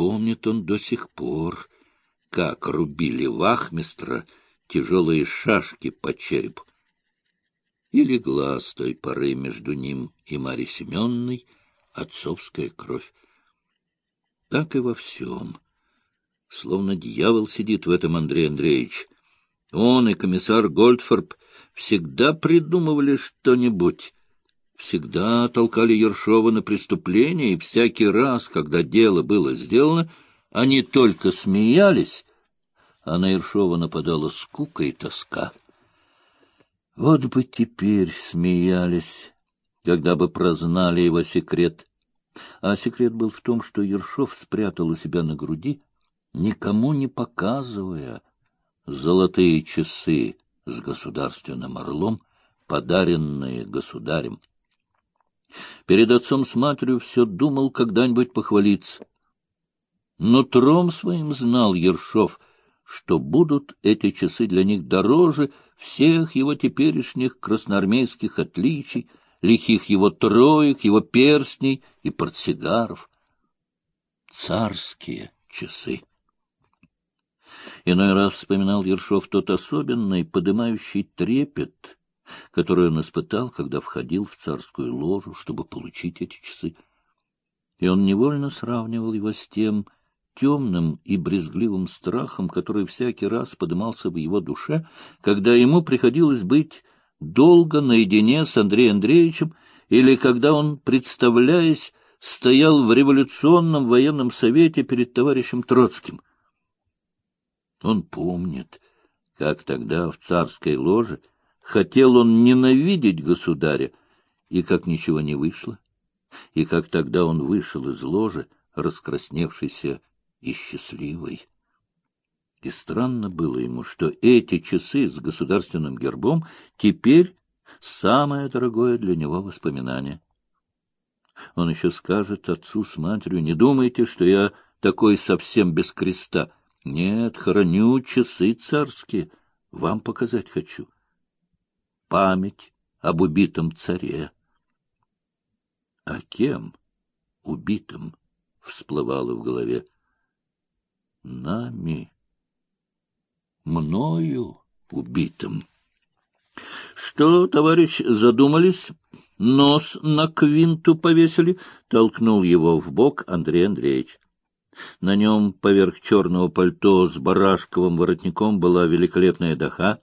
помнит он до сих пор, как рубили вахмистра тяжелые шашки по черепу. И легла с той поры между ним и Марьей Семенной отцовская кровь. Так и во всем. Словно дьявол сидит в этом Андрей Андреевич. Он и комиссар Гольдфорб всегда придумывали что-нибудь, всегда толкали Ершова на преступление, и всякий раз, когда дело было сделано, они только смеялись, а на Ершова нападала скука и тоска. Вот бы теперь смеялись, когда бы прознали его секрет. А секрет был в том, что Ершов спрятал у себя на груди, никому не показывая, золотые часы с государственным орлом, подаренные государем. Перед отцом с матерью все думал когда-нибудь похвалиться. Но тром своим знал Ершов, что будут эти часы для них дороже всех его теперешних красноармейских отличий, лихих его троек, его перстней и портсигаров. Царские часы. Иной раз вспоминал Ершов тот особенный, подымающий трепет, который он испытал, когда входил в царскую ложу, чтобы получить эти часы. И он невольно сравнивал его с тем темным и брезгливым страхом, который всякий раз подымался в его душе, когда ему приходилось быть долго наедине с Андреем Андреевичем, или когда он, представляясь, стоял в революционном военном совете перед товарищем Троцким. Он помнит, как тогда в царской ложе хотел он ненавидеть государя, и как ничего не вышло, и как тогда он вышел из ложи, раскрасневшийся и счастливый. И странно было ему, что эти часы с государственным гербом теперь самое дорогое для него воспоминание. Он еще скажет отцу с матерью, не думайте, что я такой совсем без креста. Нет, храню часы царские, вам показать хочу. Память об убитом царе. А кем убитым всплывало в голове? Нами мною убитым. — Что, товарищ, задумались? Нос на квинту повесили? — толкнул его в бок Андрей Андреевич. На нем поверх черного пальто с барашковым воротником была великолепная даха,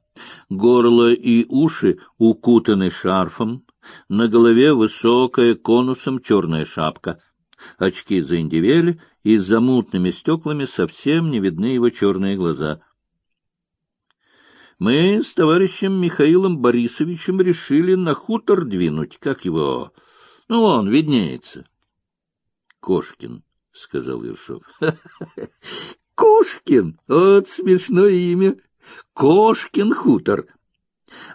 горло и уши укутаны шарфом, на голове высокая конусом черная шапка. Очки заиндивели, и за мутными стеклами совсем не видны его черные глаза — мы с товарищем Михаилом Борисовичем решили на хутор двинуть. Как его? Ну, он виднеется. — Кошкин, — сказал Ершов. — Кошкин! Вот смешное имя. Кошкин хутор.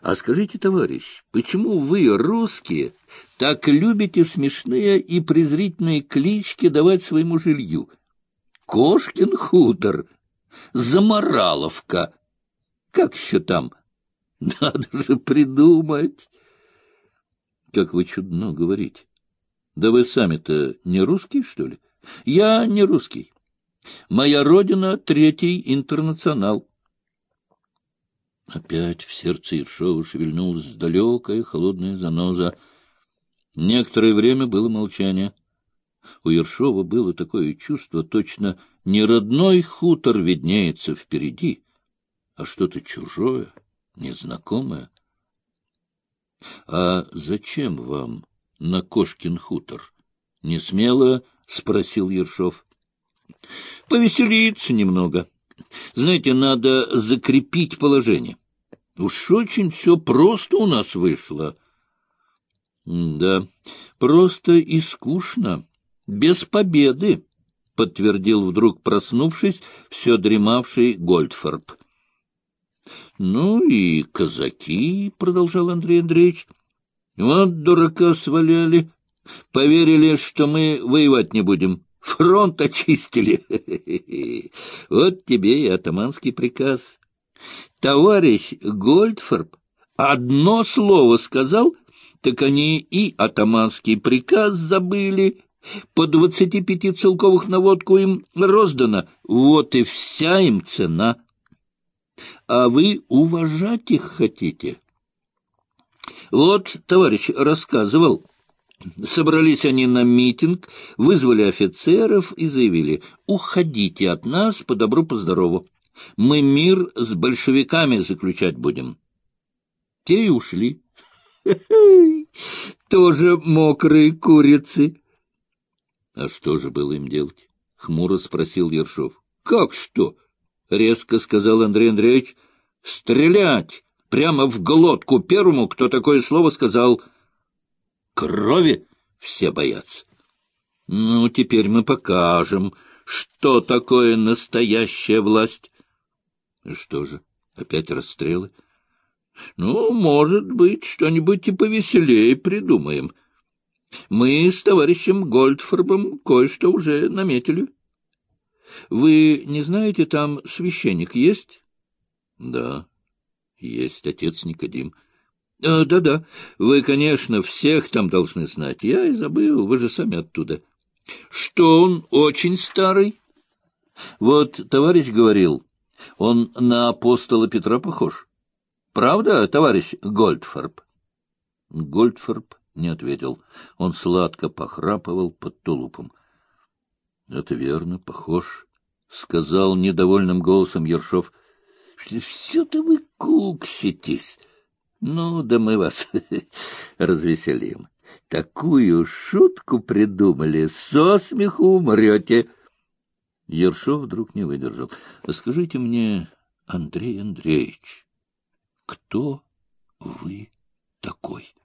А скажите, товарищ, почему вы, русские, так любите смешные и презрительные клички давать своему жилью? Кошкин хутор, Замораловка, как еще там? Надо же придумать. Как вы чудно говорите. Да вы сами-то не русский, что ли? Я не русский. Моя родина — третий интернационал. Опять в сердце Ершова шевельнулась далекая холодная заноза. Некоторое время было молчание. У Ершова было такое чувство, точно не родной хутор виднеется впереди, а что-то чужое, незнакомое. — А зачем вам на Кошкин хутор? — Не смело спросил Ершов. — Повеселиться немного. Знаете, надо закрепить положение. Уж очень все просто у нас вышло. — Да, просто и скучно, без победы, — подтвердил вдруг проснувшись все дремавший Гольдфорб. — Ну и казаки, — продолжал Андрей Андреевич, — вот дурака сваляли, поверили, что мы воевать не будем. Фронт очистили. Вот тебе и атаманский приказ. Товарищ Гольдфорб одно слово сказал, так они и атаманский приказ забыли, По двадцати пяти целковых на водку им роздано, вот и вся им цена. А вы уважать их хотите? Вот товарищ рассказывал. Собрались они на митинг, вызвали офицеров и заявили, уходите от нас по добру, по здорову. Мы мир с большевиками заключать будем. Те и ушли. Тоже мокрые курицы. — А что же было им делать? — хмуро спросил Ершов. — Как что? — резко сказал Андрей Андреевич. — Стрелять! Прямо в глотку первому, кто такое слово сказал. Крови все боятся. Ну, теперь мы покажем, что такое настоящая власть. Что же, опять расстрелы? Ну, может быть, что-нибудь и повеселее придумаем. Мы с товарищем Гольдфорбом кое-что уже наметили. Вы не знаете, там священник есть? Да, есть отец Никодим. А, да-да, вы, конечно, всех там должны знать. Я и забыл, вы же сами оттуда. Что он очень старый? Вот товарищ говорил, он на апостола Петра похож. Правда, товарищ Гольдфорб? Гольдфорб не ответил. Он сладко похрапывал под тулупом. — Это верно, похож, — сказал недовольным голосом Ершов. — Все-то вы кукситесь. Ну, да мы вас развеселим. Такую шутку придумали, со смеху умрете. Ершов вдруг не выдержал. — Скажите мне, Андрей Андреевич, кто вы такой? —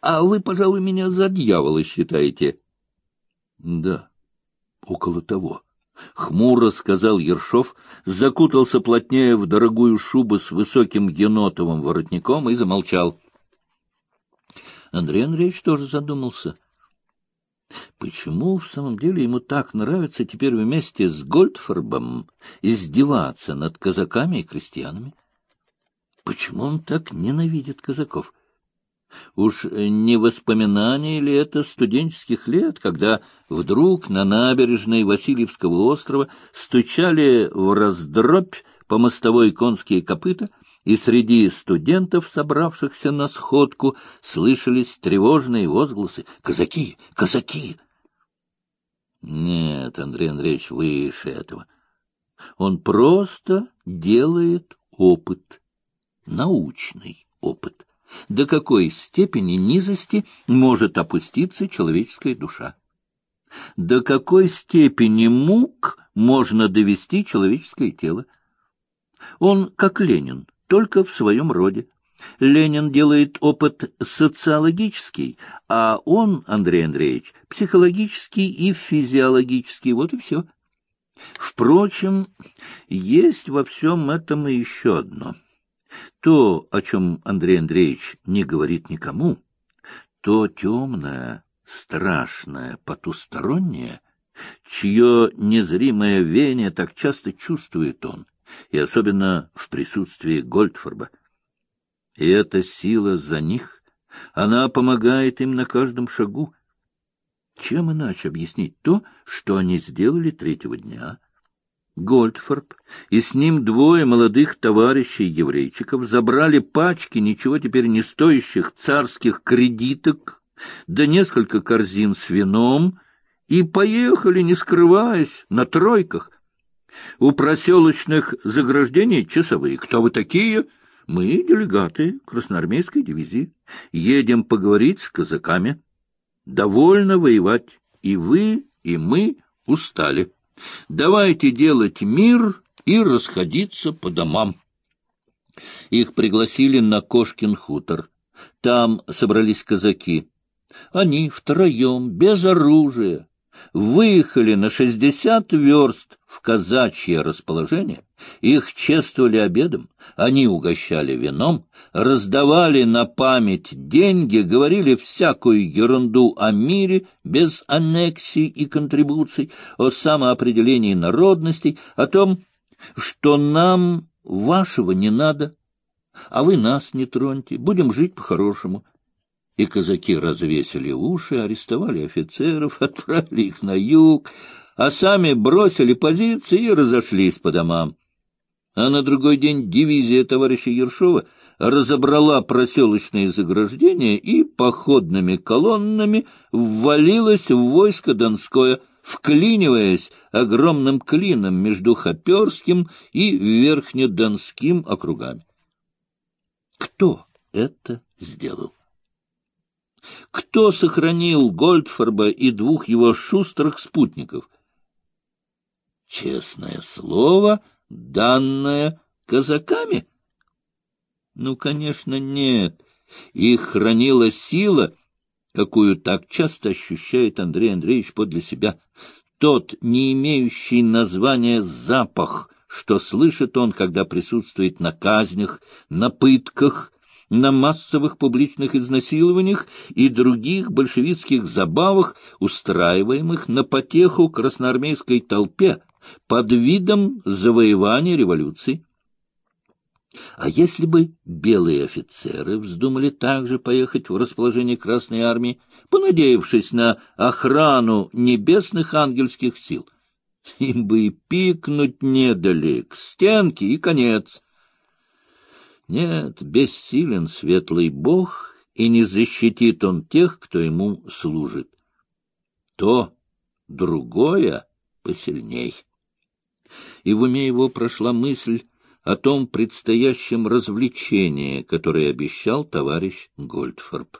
а вы, пожалуй, меня за дьявола считаете? — Да, около того. Хмуро сказал Ершов, закутался плотнее в дорогую шубу с высоким енотовым воротником и замолчал. Андрей Андреевич тоже задумался. Почему в самом деле ему так нравится теперь вместе с Гольдфорбом издеваться над казаками и крестьянами? Почему он так ненавидит казаков? Уж не воспоминание ли это студенческих лет, когда вдруг на набережной Васильевского острова стучали в раздробь по мостовой конские копыта, и среди студентов, собравшихся на сходку, слышались тревожные возгласы «Казаки! Казаки!» Нет, Андрей Андреевич, выше этого. Он просто делает опыт, научный опыт до какой степени низости может опуститься человеческая душа. До какой степени мук можно довести человеческое тело. Он как Ленин, только в своем роде. Ленин делает опыт социологический, а он, Андрей Андреевич, психологический и физиологический. Вот и все. Впрочем, есть во всем этом и еще одно — то, о чем Андрей Андреевич не говорит никому, то темное, страшное, потустороннее, чье незримое веяние так часто чувствует он, и особенно в присутствии Гольдфорба. И эта сила за них, она помогает им на каждом шагу. Чем иначе объяснить то, что они сделали третьего дня, Гольдфорб и с ним двое молодых товарищей-еврейчиков забрали пачки ничего теперь не стоящих царских кредиток, да несколько корзин с вином, и поехали, не скрываясь, на тройках. У проселочных заграждений часовые. Кто вы такие? Мы делегаты красноармейской дивизии. Едем поговорить с казаками. Довольно воевать. И вы, и мы устали. Давайте делать мир и расходиться по домам. Их пригласили на Кошкин хутор. Там собрались казаки. Они втроем, без оружия, выехали на шестьдесят верст в казачье расположение, их чествовали обедом, они угощали вином, раздавали на память деньги, говорили всякую ерунду о мире без аннексий и контрибуций, о самоопределении народностей, о том, что нам вашего не надо, а вы нас не троньте, будем жить по-хорошему. и казаки развесили уши, арестовали офицеров, отправили их на юг, а сами бросили позиции и разошлись по домам. А на другой день дивизия товарища Ершова разобрала проселочные заграждения и походными колоннами ввалилась в войско Донское, вклиниваясь огромным клином между Хоперским и Верхнедонским округами. Кто это сделал? Кто сохранил Гольдфорба и двух его шустрых спутников? Честное слово, данное казаками? Ну, конечно, нет. Их хранила сила, какую так часто ощущает Андрей Андреевич подле себя. Тот, не имеющий названия запах, что слышит он, когда присутствует на казнях, на пытках, на массовых публичных изнасилованиях и других большевистских забавах, устраиваемых на потеху красноармейской толпе под видом завоевания революции. А если бы белые офицеры вздумали также поехать в расположение Красной Армии, понадеявшись на охрану небесных ангельских сил, им бы и пикнуть не дали, к стенке и конец — нет, бессилен светлый Бог, и не защитит он тех, кто ему служит. То другое посильней. И в уме его прошла мысль о том предстоящем развлечении, которое обещал товарищ Гольдфорб.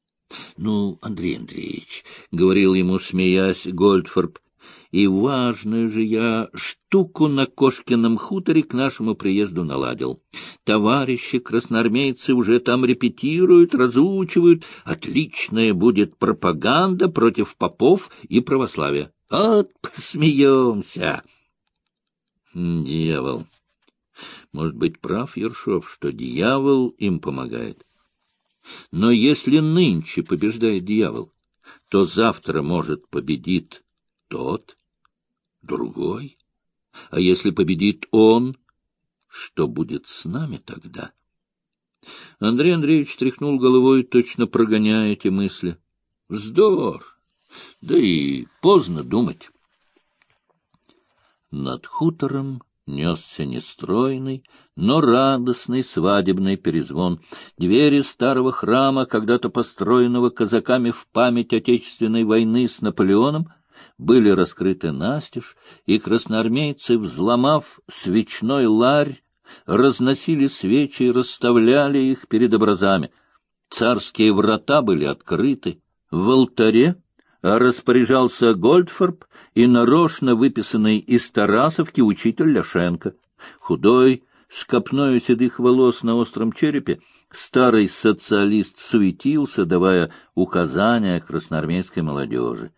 — Ну, Андрей Андреевич, — говорил ему, смеясь, Гольдфорб, — и важную же я штуку на Кошкином хуторе к нашему приезду наладил. Товарищи красноармейцы уже там репетируют, разучивают. Отличная будет пропаганда против попов и православия. Вот посмеемся. Дьявол. Может быть, прав Ершов, что дьявол им помогает. Но если нынче побеждает дьявол, то завтра, может, победит тот, другой. А если победит он, что будет с нами тогда? Андрей Андреевич тряхнул головой, точно прогоняя эти мысли. Вздор! Да и поздно думать. Над хутором несся нестройный, но радостный свадебный перезвон. Двери старого храма, когда-то построенного казаками в память Отечественной войны с Наполеоном, были раскрыты настежь, и красноармейцы, взломав свечной ларь, разносили свечи и расставляли их перед образами. Царские врата были открыты. В алтаре распоряжался Гольдфорб и нарочно выписанный из Тарасовки учитель Ляшенко. Худой, с копною седых волос на остром черепе, старый социалист светился, давая указания красноармейской молодежи.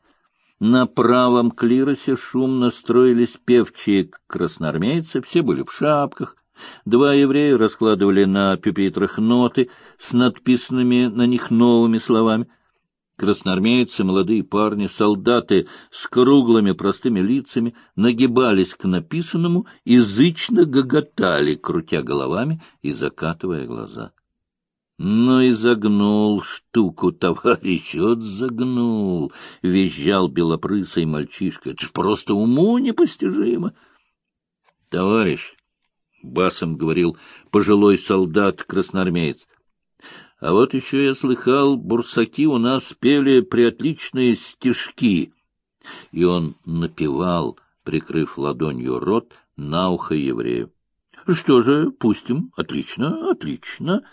На правом клиросе шумно строились певчие красноармейцы, все были в шапках. Два еврея раскладывали на пюпитрах ноты с надписанными на них новыми словами. Красноармейцы, молодые парни, солдаты с круглыми простыми лицами нагибались к написанному, язычно гоготали, крутя головами и закатывая глаза. Но и загнул штуку, товарищ, вот загнул, — визжал белопрысый мальчишка. Это ж просто уму непостижимо. — Товарищ, — басом говорил пожилой солдат-красноармеец, — а вот еще я слыхал, бурсаки у нас пели приотличные стишки. И он напевал, прикрыв ладонью рот, на ухо еврею. — Что же, пустим. Отлично, отлично. —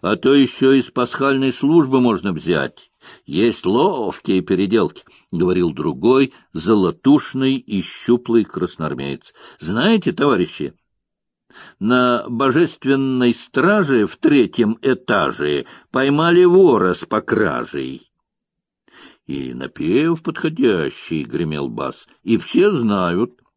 а то еще из пасхальной службы можно взять. Есть ловкие переделки, — говорил другой, золотушный и щуплый красноармеец. Знаете, товарищи, на божественной страже в третьем этаже поймали вора с покражей. И напев подходящий, — гремел бас, — и все знают —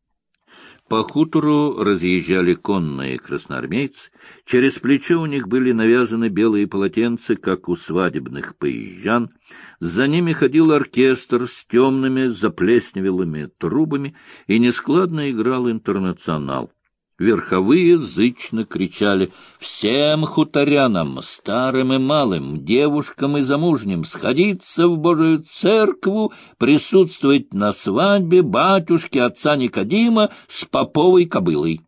по хутору разъезжали конные красноармейцы. Через плечо у них были навязаны белые полотенца, как у свадебных поезжан. За ними ходил оркестр с темными заплесневелыми трубами и нескладно играл интернационал. Верховые зычно кричали «Всем хуторянам, старым и малым, девушкам и замужним, сходиться в Божию церкву, присутствовать на свадьбе батюшки отца Никодима с поповой кобылой».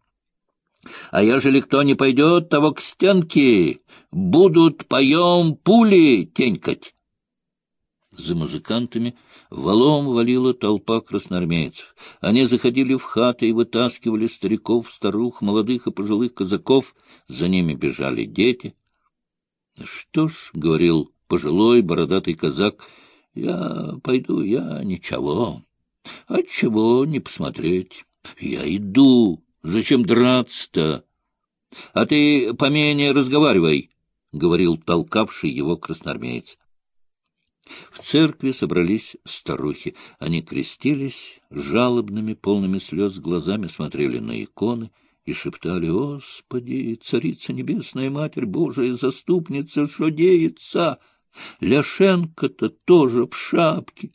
А ежели кто не пойдет, того к стенке будут поем пули тенькать. За музыкантами валом валила толпа красноармейцев. Они заходили в хаты и вытаскивали стариков, старух, молодых и пожилых казаков. За ними бежали дети. — Что ж, — говорил пожилой бородатый казак, — я пойду, я ничего. Отчего не посмотреть? Я иду. Зачем драться-то? А ты поменее разговаривай, — говорил толкавший его красноармеец. В церкви собрались старухи. Они крестились, жалобными, полными слез глазами смотрели на иконы и шептали «Господи, Царица Небесная, Матерь Божия, Заступница, что деется? Ляшенко-то тоже в шапке!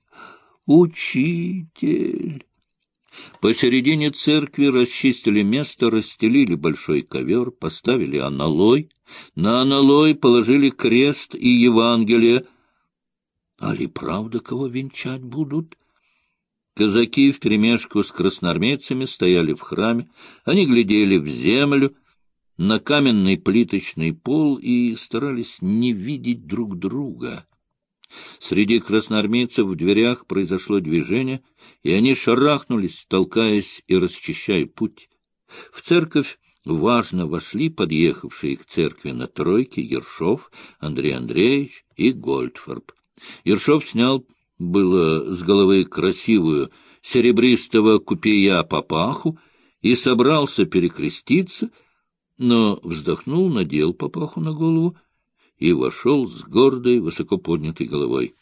Учитель!» Посередине церкви расчистили место, расстелили большой ковер, поставили аналой. На аналой положили крест и Евангелие — Али правда кого венчать будут? Казаки вперемешку с красноармейцами стояли в храме, они глядели в землю, на каменный плиточный пол и старались не видеть друг друга. Среди красноармейцев в дверях произошло движение, и они шарахнулись, толкаясь и расчищая путь. В церковь важно вошли подъехавшие к церкви на тройке Ершов, Андрей Андреевич и Гольдфорб. Ершов снял было с головы красивую серебристого купея папаху и собрался перекреститься, но вздохнул, надел папаху на голову и вошел с гордой, высоко поднятой головой.